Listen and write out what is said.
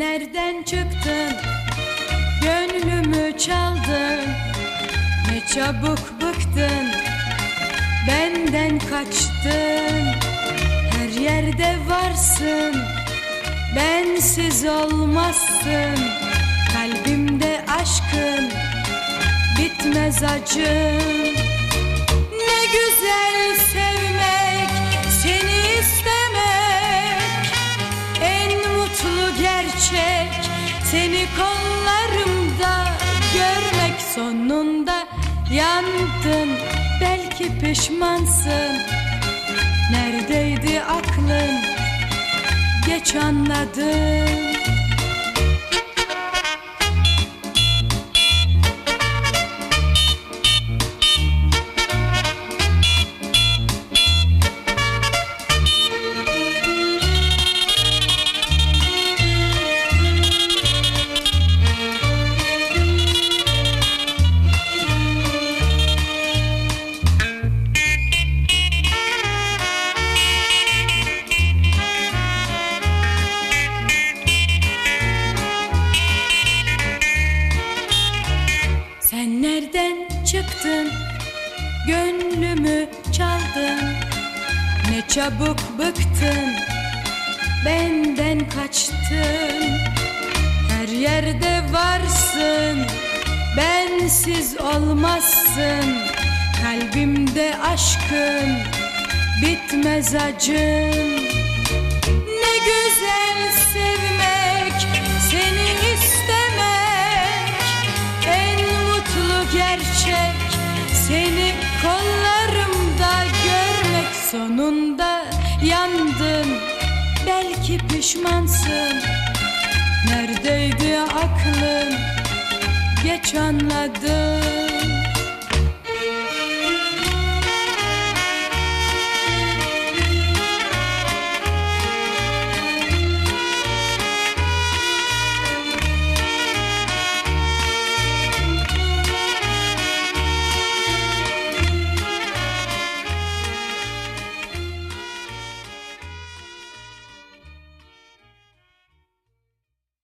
Nereden çıktın? Gönlümü çaldın. Ne çabuk bıktın. Benden kaçtın. Her yerde varsın. Bensiz olmazsın. Kalbimde aşkın bitmez acın. Kollarımda görmek sonunda yandın belki pişmansın neredeydi aklın? Geç anladın çıktın? Gönlümü çaldın. Ne çabuk bıktın. Benden kaçtın. Her yerde varsın. Bensiz olmazsın. Kalbimde aşkın bitmez acın. Ne güzel sevmek, gerçek seni kollarımda görmek sonunda yandın. Belki pişmansın. Neredeydi aklın? Geç anladım.